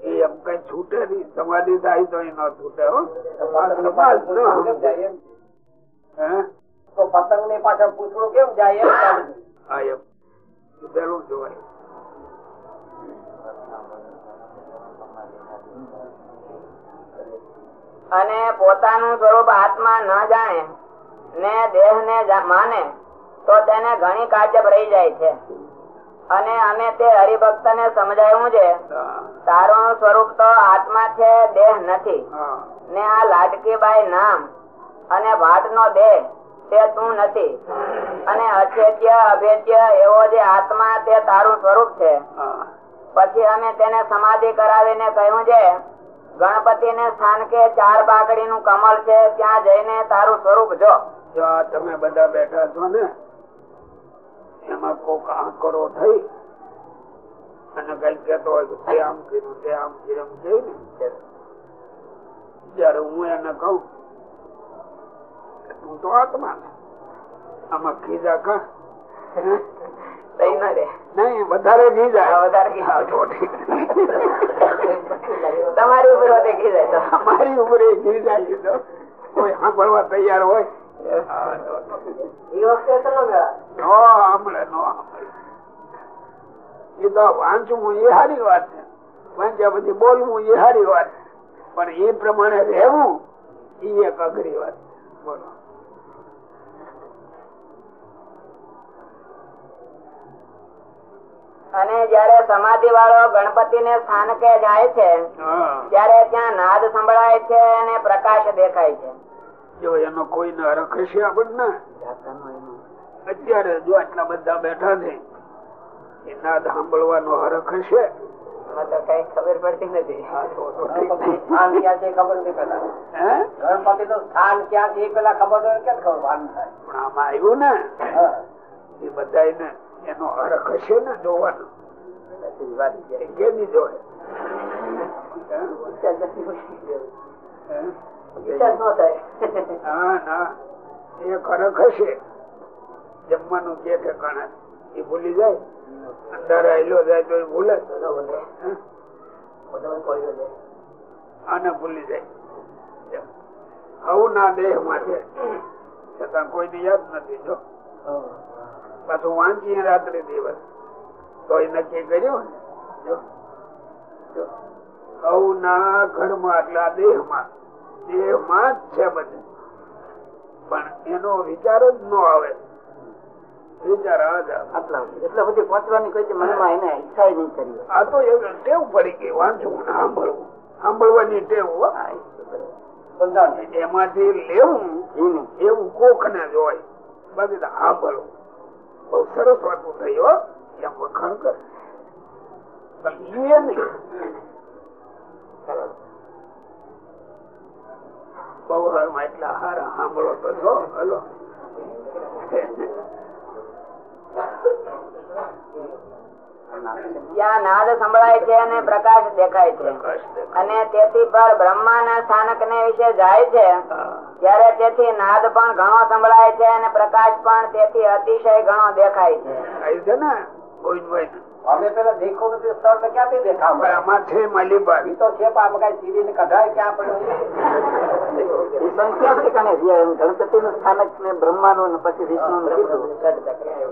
એ એમ કઈ છૂટે નહીં સમાધિ થાય તો ન છૂટે હો આ સમાજ ન કેમ જાય એમ? હે? તો પતંગની પાછળ પૂછડું કેમ જાય એમ ચાલુ. આ એમ પેલું જોવાય અને પોતાનું સ્વરૂપ આત્મા ન જાણે ને દેહ ને માને તો તેને ઘણી કાચબ રહી જાય છે અને અમે તે હરિભક્ત ને સમજાવ્યું છે તારું સ્વરૂપ તો આત્મા છે દેહ નથી. ને આ લાડકીબાઈ નામ અને ભાટ નો દેહ તે તું નથી. અને અછેદ્ય અભેદ્ય એવો જે આત્મા તે તારું સ્વરૂપ છે. પછી અમે તેને સમાધિ કરાવીને કહ્યું છે ગણપતિ ને સ્થાન કે ચાર બાકડી નું કમળ છે ત્યાં જઈને તારું સ્વરૂપ જો. જો તમે બધા બેઠા છો ને. એમાં કોક આંકરો થઈ. અને કઈ કેતો હોય કે તે આમ કર્યું તે આમ કર્યું ને જયારે હું એને કઉ તું તો આત્મા આમાં ખીજા કા વધારે વધારે ખીજાય. તમારી ઉપર હોતે મારી ઉપર એ ખીજા કીધો કોઈ સાંભળવા તૈયાર હોય. એ તો વાંચવું એ સારી વાત છે. વાંચ્યા પછી બોલવું એ સારી વાત પણ એ પ્રમાણે રહેવું એ એક અઘરી વાત બોલો. અને જયારે સમાધિ વાળો ગણપતિ ને સ્થાનકે જાય છે ત્યારે ત્યાં નાદ સંભળાય છે અને પ્રકાશ દેખાય છે. જો એનો કોઈ ને હરખ છે આપણને અત્યારે જો આટલા બધા બેઠા છે એ નાદ સાંભળવાનો હરખ હશે કઈ ખબર પડતી નથી. તો સ્થાન ક્યાં છે ખબર ક્યાં છે ખબર કેમ પણ આમાં આવ્યું ને. એ બધા એનો હરખ હશે ને જોવાનો. એ કેની જોડે ઈચ્છા જ ન થાય. ના ના. એ ખરખ હશે જમવાનું કે ઠેકાણા એ ભૂલી જાય. અંદર આવેલો જાય તો ભૂલે. આને ભૂલી. જાય. આવું ના દેહ માટે છતાં કોઈને યાદ નથી જો. પાછું વાંચીએ રાત્રે દિવસ. તો એ નક્કી કર્યું ને? જો. આવું ના ઘરમાં એટલે આ દેહમાં. દેહમાં જ છે બધું. પણ એનો વિચાર જ ન આવે. વિચાર આવે. આટલા એટલે બધી પહોંચવાની કોઈ મનમાં એને ઈચ્છા નહીં કરી આ તો ટેવ પડી ગઈ વાંચવું સાંભળવું. સાંભળવાની ટેવ એમાંથી લેવું એની એવું કોક ને જોય. બાકી સાંભળવું. બહુ સરસ વાતું થઈ હો. એમ વખાણ કરે. પણ એ નહીં. બહુ હારમાં એટલા હારા સાંભળો તો જો હલો. ત્યાં નાદ સંભળાય છે અને પ્રકાશ દેખાય છે. અને તેથી પર બ્રહ્મા ના સ્થાનક ને વિશે જાય છે. ત્યારે તેથી નાદ પણ ઘણો સંભળાય છે અને પ્રકાશ પણ તેથી અતિશય ઘણો દેખાય છે. ને. અમે પેલા દેખો નથી સ્થળ ને ક્યાંથી દેખા આમાં છે માલીબાગ એ તો છે પણ કઈ સીડી ને કઢાય કે ગણપતિ નું સ્થાનક ને બ્રહ્મા નું પછી વિષ્ણુ નું કીધું.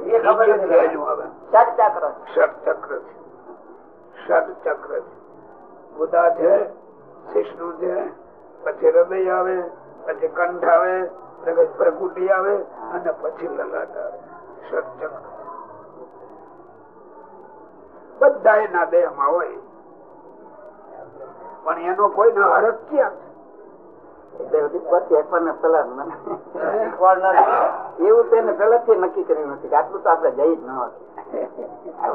એ ખબર બીજે નથી થયેલું હવે. ષટ ચક્ર ષટચક્ર ષટચક્ર બુધા છે શિષ્ણુ છે પછી હૃદય આવે પછી કંઠ આવે પ્રકૃતિ આવે અને પછી લલાટ આવે ષટચક્ર. બધા એના દેહમાં હોય. પણ એનો કોઈ હરક ક્યાં એટલે બધી પછી એકવાર પેલા મને છે શીખવાડનાર એવું તેને પેલાથી નક્કી કર્યું નથી આટલું તો આપણે જઈ જ ન હોત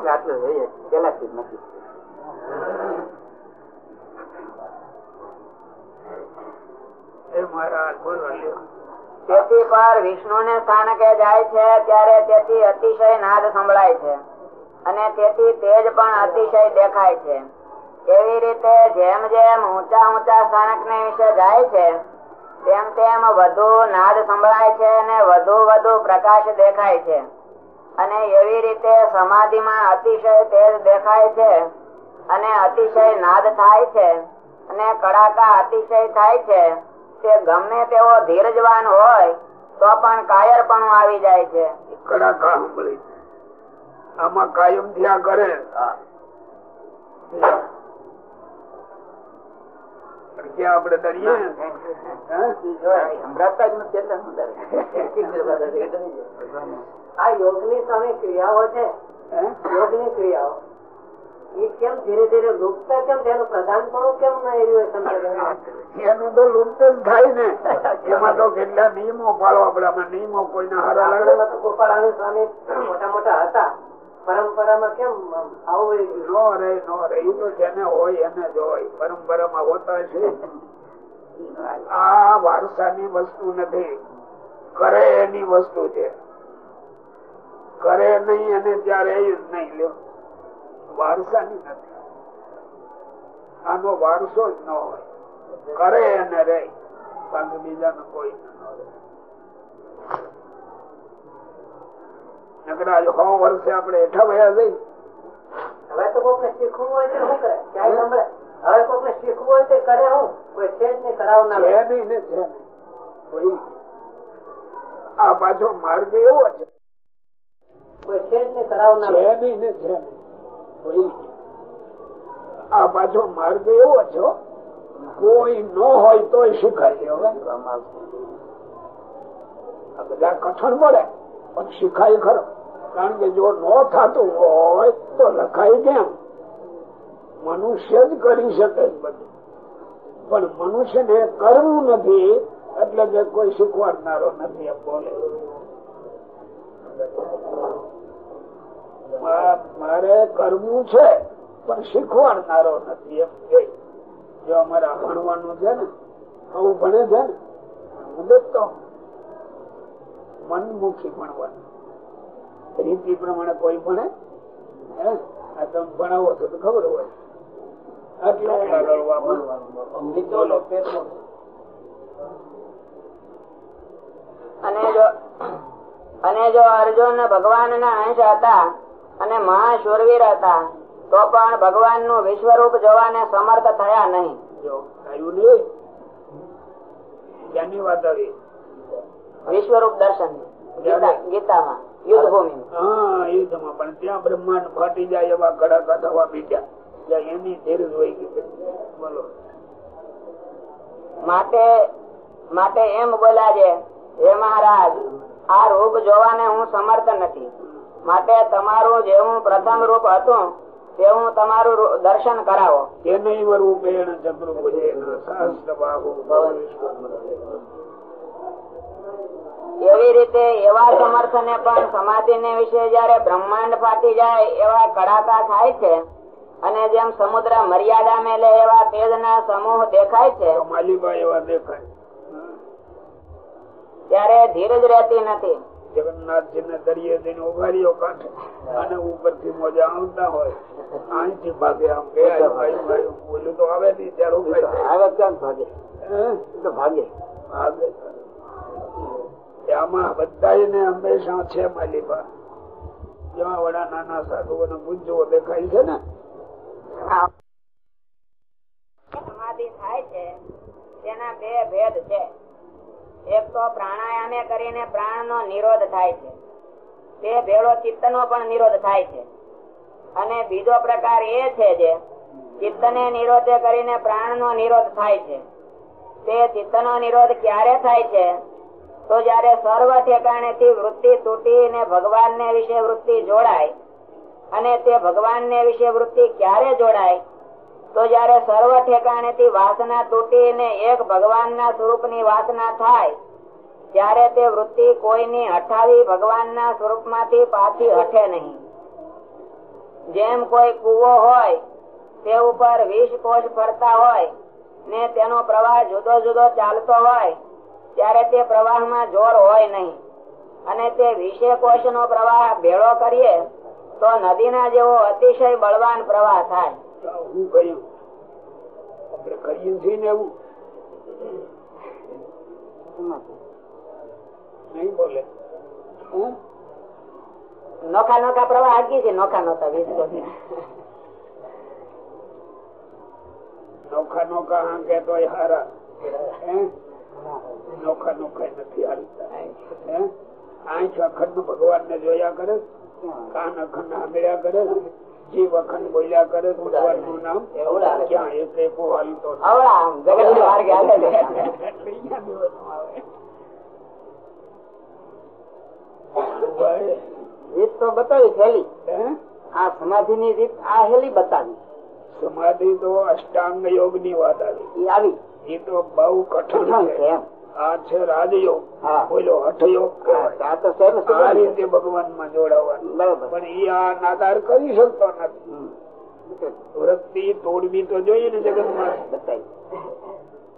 આટલું જઈએ પેલાથી જ નક્કી એ મારા મહારાજ બોલો લ્યો. તેથી પર વિષ્ણુ ને સ્થાનકે જાય છે ત્યારે તેથી અતિશય નાદ સંભળાય છે. અને તેથી તેજ પણ અતિશય દેખાય છે. એવી રીતે જેમ જેમ ઊંચા ઊંચા સ્થાનક ને વિશે જાય છે, તેમ તેમ વધુ નાદ સંભળાય છે અને વધુ વધુ પ્રકાશ દેખાય છે. અને એવી રીતે સમાધિમાં અતિશય તેજ દેખાય છે અને અતિશય નાદ થાય છે અને કડાકા અતિશય થાય છે, તે ગમે તેવો ધીરજવાન હોય તો પણ કાયર પણ આવી જાય છે. કડાકા સાંભળી આમાં કાયમ થયા કરે. ડરીએ? આ યોગની સામે ક્રિયાઓ છે. યોગની ક્રિયાઓ. એ કેમ ધીરે ધીરે લુપ્ત કેમ તેનું પ્રધાન પણ કેમ ના એવી એનું તો લુપ્ત જ થાય ને. એમાં તો કેટલા નિયમો પાડો. આપડે નિયમો કોઈને હારા લાગે? ગોપાલ સ્વામી મોટા મોટા હતા. પરંપરામાં કેમ આવું નો રે નો રે. એ તો જેને હોય એને જ હોય. પરંપરામાં હોતા છે આ વારસાની વસ્તુ નથી. કરે એની વસ્તુ છે. કરે નહીં અને ત્યારે નહીં લ્યો. વારસાની નથી. આનો વારસો જ ન હોય. કરે એને રે. બાકી બીજાનો કોઈ ન રહે નકર જો સો વર્ષે આપણે હેઠા વયા જઈ. હવે તો કોકને શીખવું હોય તો શું કરે? ક્યાંય સાંભળે હવે કોકને શીખવું હોય તો કરે હું? કોઈ છે જ નહીં કરાવનાર છે નહીં ને છે કોઈ આ પાછો માર્ગ એવો છે. કોઈ છે જ નહીં કરાવનાર છે નહીં ને છે કોઈ આ પાછો માર્ગ એવો છે કોઈ ન હોય તોય શીખાય હવે? બધા કઠણ પડે પણ શીખાય ખરો. કારણ કે જો ન થતું હોય, તો લખાય કેમ? મનુષ્ય જ કરી શકે બધું. પણ મનુષ્યને કરવું નથી, એટલે કે કોઈ શીખવાડનારો નથી બોલે. મારે કરવું છે, પણ શીખવાડનારો નથી જો અમારે ભણવાનું છે ને આવું ભણે છે ને, હું દેખતો મનમુખી ભણવાનું. રીતિ પ્રમાણે કોઈ ભણે? તમે ભણાવો છો તો ખબર હોય. એટલે અને જો અને જો અર્જુન ભગવાન ના અંશ હતા અને મહાશુરવીર હતા તો પણ ભગવાનનું વિશ્વરૂપ જોવાને સમર્થ થયા નહીં. જો આવ્યું નહીં? ક્યાંની વાત વિશ્વરૂપ દર્શન. ગીતા- ગીતામાં. હા યુદ્ધમાં. પણ ત્યાં બ્રહ્માંડ ફાટી જાય એવા કડાકા થવા મીડ્યા એની ધીરજ હોય ગઈ બોલો. માટે માટે એમ બોલ્યા છે હે મહારાજ આ રૂપ જોવાને હું સમર્થ નથી. માટે તમારું જેવું પ્રથમ રૂપ હતું તેવું તમારું દર્શન કરાવો. તેનૈવ રૂપેણ સહસ્રબાહુ એવી રીતે એવા સમર્થને પણ સમાધિ ને વિશે જયારે બ્રહ્માંડ ફાટી જાય એવા કડાકા થાય છે અને જેમ સમુદ્ર મર્યાદા મેલે એવા તેજ ના સમૂહ દેખાય છે માલીબા એવા દેખાય. ત્યારે ધીરજ રહેતી નથી. જગન્નાથજી ને દરિયે જઈને ઉભારીઓ કાંઠે અને ઉપરથી મોજા આવતા હોય. અહીંથી ભાગે આમ ગયા ભાઈ. બોલ્યું તો આવે નહીં ત્યારે આવે ક્યાં ભાગે? હે? એ તો ભાગે. ભાગે. આમાં ને હંમેશા છે માલિકા જેવા વડા નાના સાધુઓને ગુંજવો દેખાય છે ને? નિરોધ થાય છે. તે ભેળો ચિત્ત પણ નિરોધ થાય છે. અને બીજો પ્રકાર એ છે જે ચિત્ત ને કરીને પ્રાણ નો નિરોધ થાય છે. તે ચિત્ત નો નિરોધ ક્યારે થાય છે? તો જયારે સર્વ ઠેકાણે થી વૃત્તિ તૂટી ને ભગવાન ને વિશે વૃત્તિ જોડાય અને તે ભગવાન ને વિશે વૃત્તિ ક્યારે જોડાય? તો જયારે સર્વ ઠેકાણે થી વાસના તૂટી ને એક ભગવાન ના સ્વરૂપની વાસના થાય, ત્યારે તે વૃત્તિ કોઈની હઠાવી ભગવાન ના સ્વરૂપમાંથી પાછી હઠે નહીં. જેમ કોઈ કુવો હોય, તે ઉપર વીસ કોષ ફરતા હોય ને તેનો પ્રવાહ જુદો જુદો ચાલતો હોય ત્યારે તે પ્રવાહમાં જોર હોય નહીં. અને તે વિષય કોષ નો પ્રવાહ ભેળો કરીએ તો નદીના જેવો અતિશય બળવાન પ્રવાહ થાય. હું કહ્યું? આપણે કરીએ છીએ ને એવું? નહીં બોલે. હમ? નોખા નોખા પ્રવાહ આગી છે નોખા નોખા વીસ નોખા નોખા હાંકે તો હારા. હે? નોખા નોખા નથી હાલતા. આંખ અખંડ ભગવાન ને જોયા કરે? કાન અખંડ સાંભળ્યા કરે? જીવ અખંડ બોલ્યા કરે? ભગવાનનું નામ ક્યાં? એટલે રીત તો બતાવી હેલી? આ સમાધિ ની રીત આ હેલી બતાવી. સમાધિ તો અષ્ટાંગ યોગની વાત આવી. આવી. એ તો બહુ કઠણ કઠણ છે છે એમ આ છે રાજયોગ હા. બોલો હઠયોગ હા, કહેવાય. આ તો છે ને આ સુગંધ. રીતે ભગવાનમાં જોડાવાનું બરાબર પણ એ આ નાદાર કરી શકતો નથી હમ. વૃત્તિ તોડવી તો જોઈએ ને જગતમાં બતાવી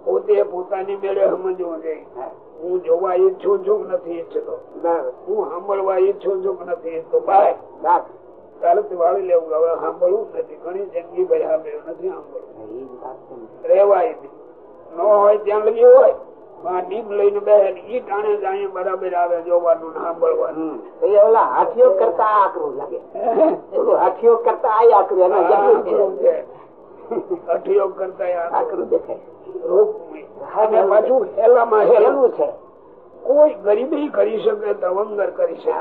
પોતે પોતાની મેળે સમજવું જોઈએ હા. હું જોવા ઈચ્છું છું કે નથી ઈચ્છતો બરાબર હું સાંભળવા ઈચ્છું છું કે નથી ઈચ્છતો બાય રાખ. તરત વાળી લેવું હવે સાંભળવું જ નથી ઘણી જિંદગી ભાઈ સાંભળ્યું નથી સાંભળવું એ જ વાત છે ને. રેવાય નહીં ન હોય ત્યાં લગી હોય આ નીમ લઈને બેસે ઈ ટાણે જ બરાબર આવે જોવાનું સાંભળવાનું. એ ઓલા હાથીઓ કરતા આ આકરું લાગે. હાથીઓ કરતા આ આકરું એના જેટલું જ છે. અઠયોગ કરતા આકરું. દેખાય. અને પાછું હેલામાં હેલું. છે. કોઈ ગરીબી કરી શકે દવંગર કરી શકે.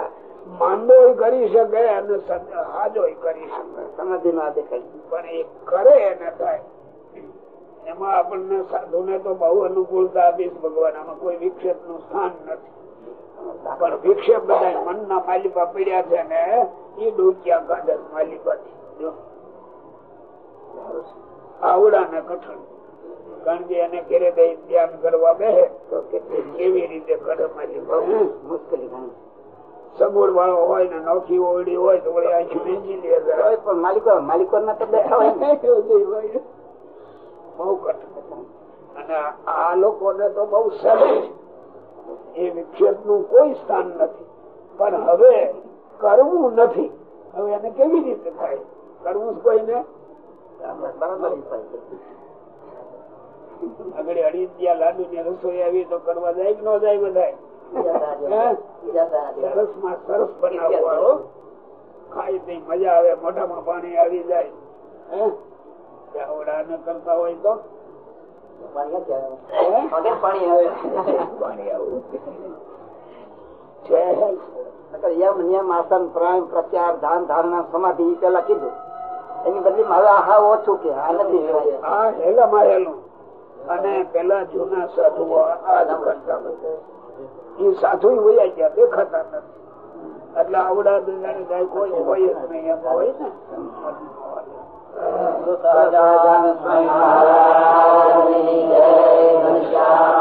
માંદો કરી શકે અને હાજો કરી શકે. સમજી ના દેખાય. પણ એ કરે એને થાય. એમાં આપણને સાધુ ને તો બહુ અનુકૂળતા આપીશ ભગવાન આમાં કોઈ વિક્ષેપનું સ્થાન નથી. પણ વિક્ષેપ બધા મનના માલિકા પડ્યા છે ને એ ડોક્યા કાઢે માલિપાથી. જો. આવડા ને કઠણ. કારણ કે એને ઘેરે ધ્યાન કરવા બેસે તો કેવી રીતે કરે માલિક? મુશ્કેલી સગવડ વાળો હોય ને નોખી ઓરડી હોય તો વળી આખી વેચી લે પણ માલિકો માલિકો ના. તો બેઠા હોય. બહુ કઠણ અને આ લોકોને તો બહુ સહેજ એ વિક્ષેપનું કોઈ સ્થાન નથી. પણ હવે કરવું નથી. હવે એને કેવી રીતે થાય? કરવું કોઈને. આગળ લાડુ ને રસોઈ આવી તો કરવા જાય કે ન જાય બધા સરસમાં સરસ બનાવવાનો ખાઈ મજા આવે મોઢામાં પાણી આવી જાય? ચાવડા ન કરતા હોય તો? સમાધિ પેલા કીધું. એની બદલી હવે હા ઓછું કે આ નથી હેલું. અને પેલા જૂના કરતા એ સાધુ હોય ગયા દેખાતા નથી. એટલે આવડા દુનિયા કોઈ હોય જ નહીં. એમ હોય ને? સહજાનંદ મહારાજ. જય ઘનશ્યામ